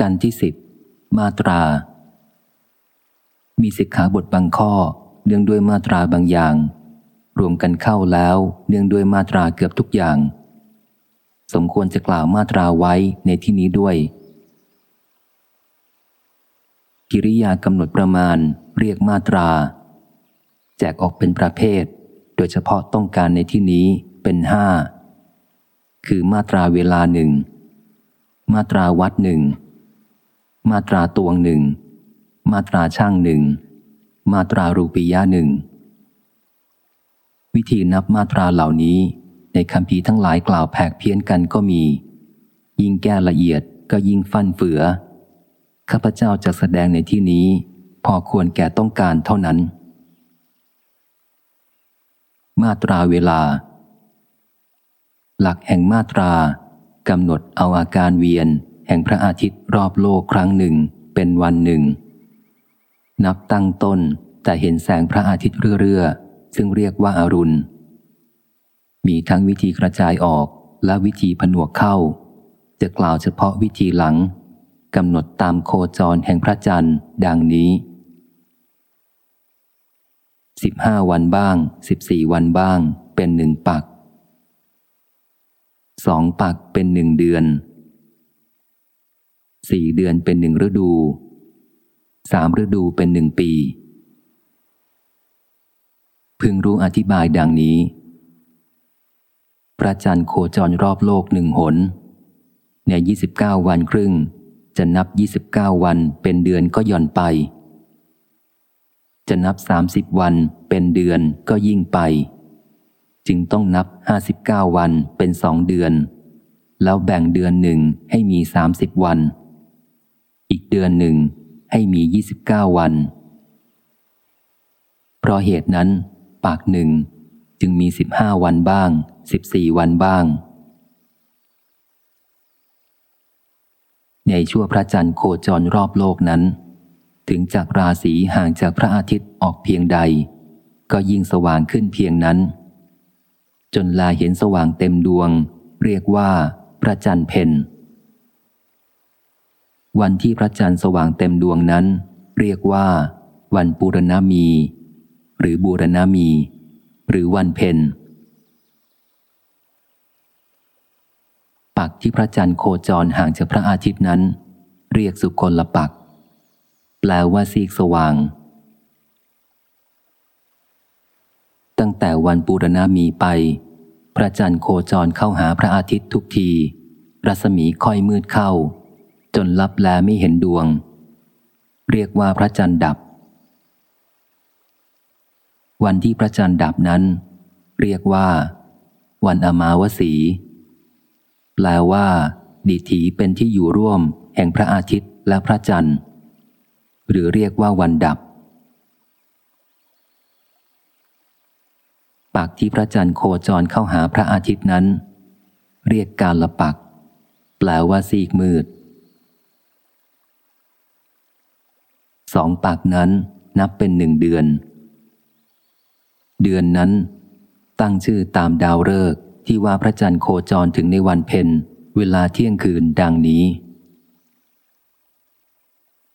กันที่สิบมาตรา มีสิกขาบทบางข้อเนื่องด้วยมาตราบางอย่าง รวมกันเข้าแล้วเนื่องด้วยมาตราเกือบทุกอย่าง สมควรจะกล่าวมาตราไว้ในที่นี้ด้วย กิริยากำหนดประมาณเรียกมาตรา แจกออกเป็นประเภท โดยเฉพาะต้องการในที่นี้เป็นห้าคือมาตราเวลาหนึ่งมาตราวัดหนึ่ง มาตราตวงหนึ่ง มาตราช่างหนึ่ง มาตรารูปียะหนึ่ง วิธีนับมาตราเหล่านี้ในคำพีทั้งหลายกล่าวแผกเพี้ยนกันก็มี ยิ่งแก้ละเอียดก็ยิ่งฟันเฟือ ข้าพเจ้าจะแสดงในที่นี้ พอควรแก่ต้องการเท่านั้น มาตราเวลา หลักแห่งมาตรากำหนดเอาอาการเวียน แห่งพระอาทิตย์รอบโลกครั้งหนึ่งเป็นวันหนึ่ง นับตั้งต้นแต่เห็นแสงพระอาทิตย์เรื่อๆซึ่งเรียกว่าอารุณ มีทั้งวิธีกระจายออกและวิธีผนวกเข้า จะกล่าวเฉพาะวิธีหลังกำหนดตามโคจรแห่งพระจันทร์ ดังนี้สิบห้าวันบ้างสิบสี่วันบ้าง เป็นหนึ่งปักสองปักเป็นหนึ่งเดือน สี่เดือนเป็นหนึ่งฤดูสามฤดูเป็นหนึ่งปี พึงรู้อธิบายดังนี้ พระจันทร์โคจรรอบโลกหนึ่งหน ในยี่สิบเก้าวันครึ่ง จะนับยี่สิบเก้าวันเป็นเดือนก็ย่อนไป จะนับสามสิบวันเป็นเดือนก็ยิ่งไป จึงต้องนับห้าสิบเก้าวันเป็นสองเดือน แล้วแบ่งเดือนหนึ่งให้มีสามสิบวัน อีกเดือนหนึ่งให้มียี่สิบเก้าวัน เพราะเหตุนั้น ปากหนึ่งจึงมีสิบห้าวันบ้างสิบสี่วันบ้าง ในชั่วพระจันทร์โคจรรอบโลกนั้น ถึงจากราศีห่างจากพระอาทิตย์ออกเพียงใด ก็ยิ่งสว่างขึ้นเพียงนั้น จนลาเห็นสว่างเต็มดวง เรียกว่าพระจันทร์เพน วันที่พระจันทร์สว่างเต็มดวงนั้น เรียกว่า วันปูรณมี หรือบูรณมี หรือวันเพนปักที่พระจันทร์โคจรห่างจากพระอาทิตย์นั้น เรียกสุคนละปัก แปลว่าซีกสว่าง ตั้งแต่วันปูรณามีไป พระจันทร์โคจรเข้าหาพระอาทิตย์ทุกที รัศมีค่อยมืดเข้า จนลับแลไม่เห็นดวง เรียกว่าพระจันทร์ดับ วันที่พระจันทร์ดับนั้น เรียกว่า วันอมาวสี แปลว่า ดิถีเป็นที่อยู่ร่วม แห่งพระอาทิตย์และพระจันทร์ หรือเรียกว่าวันดับ ปักที่พระจันทร์โคจรเข้าหาพระอาทิตย์นั้น เรียกการละปักแปลว่าซีกมืด สองปักนั้นนับเป็นหนึ่งเดือน เดือนนั้น ตั้งชื่อตามดาวฤกษ์ที่ว่าพระจันทร์โคจรถึงในวันเพ็ญเวลาเที่ยงคืนดังนี้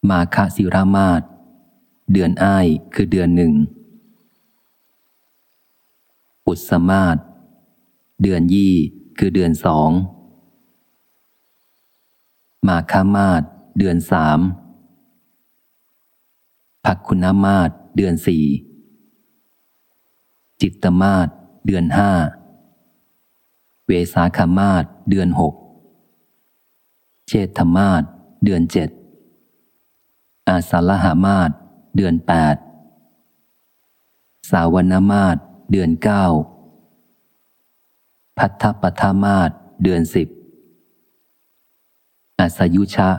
มาคาสิรามาตเดือนอ้ายคือเดือนหนึ่ง อุสมาศเดือนยี่คือเดือนสอง มาคามาศเดือนสาม ภักคุณามาศเดือนสี่จิตตมาศเดือนห้าเวสาขามาศเดือนหกเชตธมาศเดือนเจ็ดอาสาลหามาศเดือนแปดสาวนามาศเดือนเก้าพัทธปทามาศเดือนสิบอาสยุชะ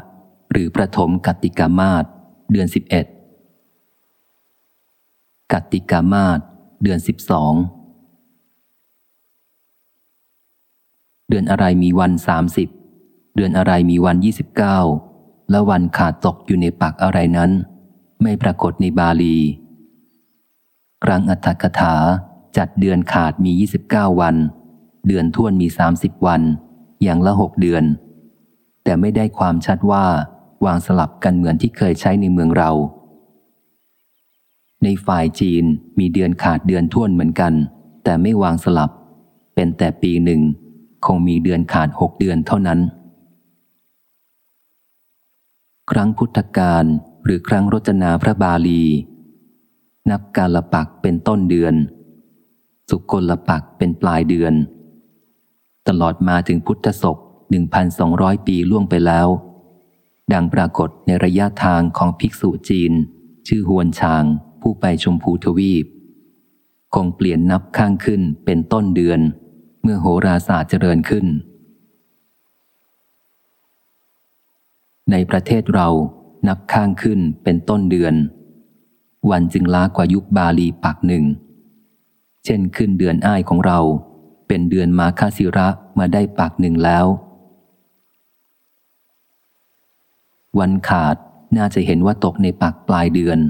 หรือประถมกติกามาศเดือนสิบเอ็ด กติกามาศเดือนสิบสอง เดือนอะไรมีวันสามสิบ เดือนอะไรมีวันยี่สิบเก้า และวันขาดตกอยู่ในปักอะไรนั้น ไม่ปรากฏในบาลี ครั้งอัตถกถาจัดเดือนขาดมี29วัน เดือนท่วนมี30วัน อย่างละหกเดือน แต่ไม่ได้ความชัดว่าวางสลับกันเหมือนที่เคยใช้ในเมืองเรา ในฝ่ายจีนมีเดือนขาดเดือนท่วนเหมือนกัน แต่ไม่วางสลับ เป็นแต่ปีหนึ่ง คงมีเดือนขาดหกเดือนเท่านั้น ครั้งพุทธกาลหรือครั้งรจนาพระบาลี นับกาลปักเป็นต้นเดือน สุกลปักเป็นปลายเดือน ตลอดมาถึงพุทธศก 1,200 ปีล่วงไปแล้ว ดังปรากฏในระยะทางของภิกษุจีน ชื่อฮวนชาง ผู้ไปชมพูทวีป คงเปลี่ยนนับข้างขึ้นเป็นต้นเดือน เมื่อโหราศาสตร์เจริญขึ้น ในประเทศเรานับข้างขึ้นเป็นต้นเดือน วันจึงล้ากว่ายุคบาลีปักหนึ่ง เช่นขึ้นเดือนอ้ายของเรา เป็นเดือนมาคาสิระมาได้ปักหนึ่งแล้ว วันขาดน่าจะเห็นว่าตกในปักปลายเดือน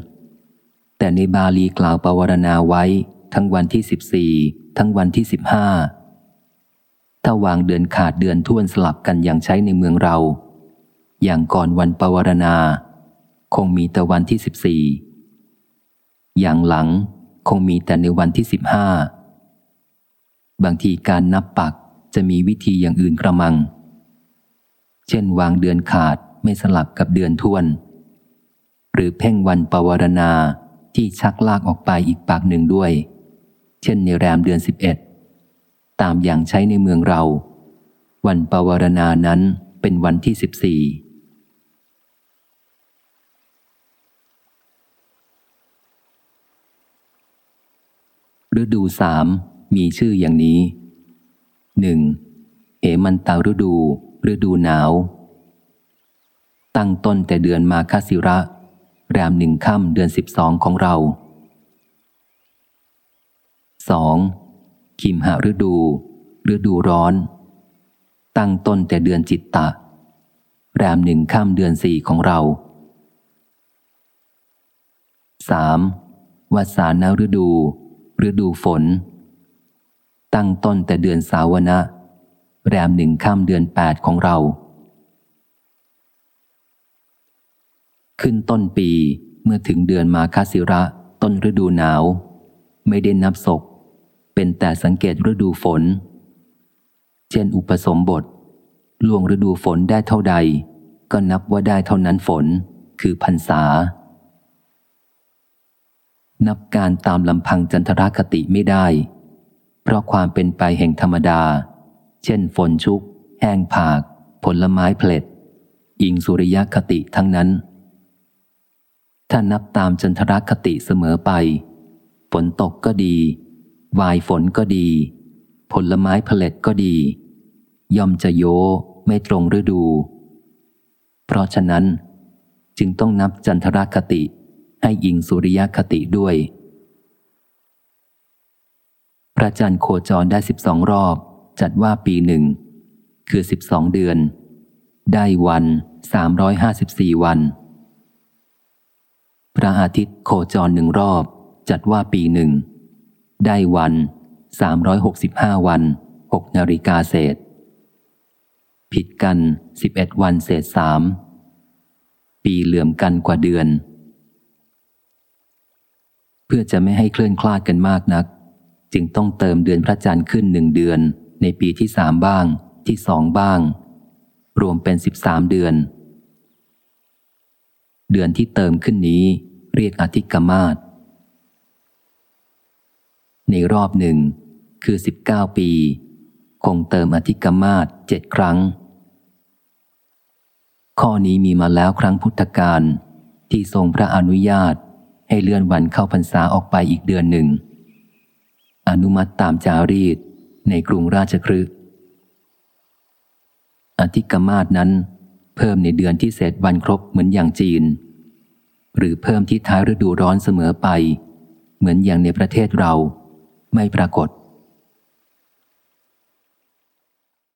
แต่ในบาลีกล่าวปวารณาไว้ ทั้งวันที่สิบสี่ทั้งวันที่สิบห้าถ้าวางเดือนขาดเดือนท่วนสลับกันอย่างใช้ในเมืองเรา อย่างก่อนวันปวารณา คงมีแต่วันที่สิบสี่อย่างหลังคงมีแต่ในวันที่สิบห้าบางทีการนับปักจะมีวิธีอย่างอื่นกระมัง เช่นวางเดือนขาดไม่สลับกับเดือนทวน หรือเพ่งวันปวารณา ที่ชักลากออกไปอีกปากหนึ่งด้วย เช่นในแรมเดือนสิบเอ็ดตามอย่างใช้ในเมืองเรา วันปวารณานั้นเป็นวันที่สิบสี่ฤดูสามมีชื่ออย่างนี้หนึ่งเหมันตาฤดู ฤดูหนาว ตั้งต้นแต่เดือนมาคาสิระ แรมหนึ่งค่ำเดือนสิบสองของเรา 2. คิมหาฤดูฤดูร้อน ตั้งต้นแต่เดือนจิตตะ แรมหนึ่งค่ำเดือนสี่ของเรา 3. วัสานาฤดู ฤดูฝน ตั้งต้นแต่เดือนสาวนะ แรมหนึ่งค่ำเดือนแปดของเรา ขึ้นต้นปีเมื่อถึงเดือนมาคาสิระ ต้นฤดูหนาว ไม่ได้นับศกเป็นแต่สังเกตฤดูฝน เช่นอุปสมบท ล่วงฤดูฝนได้เท่าใด ก็นับว่าได้เท่านั้นฝน คือพรรษา นับการตามลำพังจันทรคติไม่ได้ เพราะความเป็นไปแห่งธรรมดา เช่นฝนชุก แห้งผาก ผลไม้เพล็ด อิงสุริยคติทั้งนั้น ถ้านับตามจันทรคติเสมอไป ฝนตกก็ดี วายฝนก็ดี ผลไม้ผลิตก็ดี ย่อมจะโยไม่ตรงฤดู เพราะฉะนั้น จึงต้องนับจันทรคติให้อิงสุริยคติด้วย พระจันทร์โคจรได้สิบสองรอบ จัดว่าปีหนึ่ง คือสิบสองเดือน ได้วันสามร้อยห้าสิบสี่วัน พระอาทิตย์โคจรหนึ่งรอบ จัดว่าปีหนึ่ง ได้วัน 365 วัน 6 นาฬิกาเศษ ผิดกัน 11 วันเศษสามปีเหลื่อมกันกว่าเดือน เพื่อจะไม่ให้เคลื่อนคลาดกันมากนัก จึงต้องเติมเดือนพระจันทร์ขึ้นหนึ่งเดือน ในปีที่สามบ้าง ที่สองบ้าง รวมเป็นสิบสามเดือน เดือนที่เติมขึ้นนี้ เรียกอธิกมาศในรอบหนึ่ง คือสิบเก้าปี คงเติมอธิกมาศเจ็ดครั้ง ข้อนี้มีมาแล้วครั้งพุทธกาลที่ทรงพระอนุญาตให้เลื่อนวันเข้าพรรษาออกไปอีกเดือนหนึ่ง อนุมัติตามจารีตในกรุงราชครึกอธิกมาศนั้นเพิ่มในเดือนที่เสร็จวันครบเหมือนอย่างจีน หรือเพิ่มที่ท้ายฤดูร้อนเสมอไป เหมือนอย่างในประเทศเรา ไม่ปรากฏ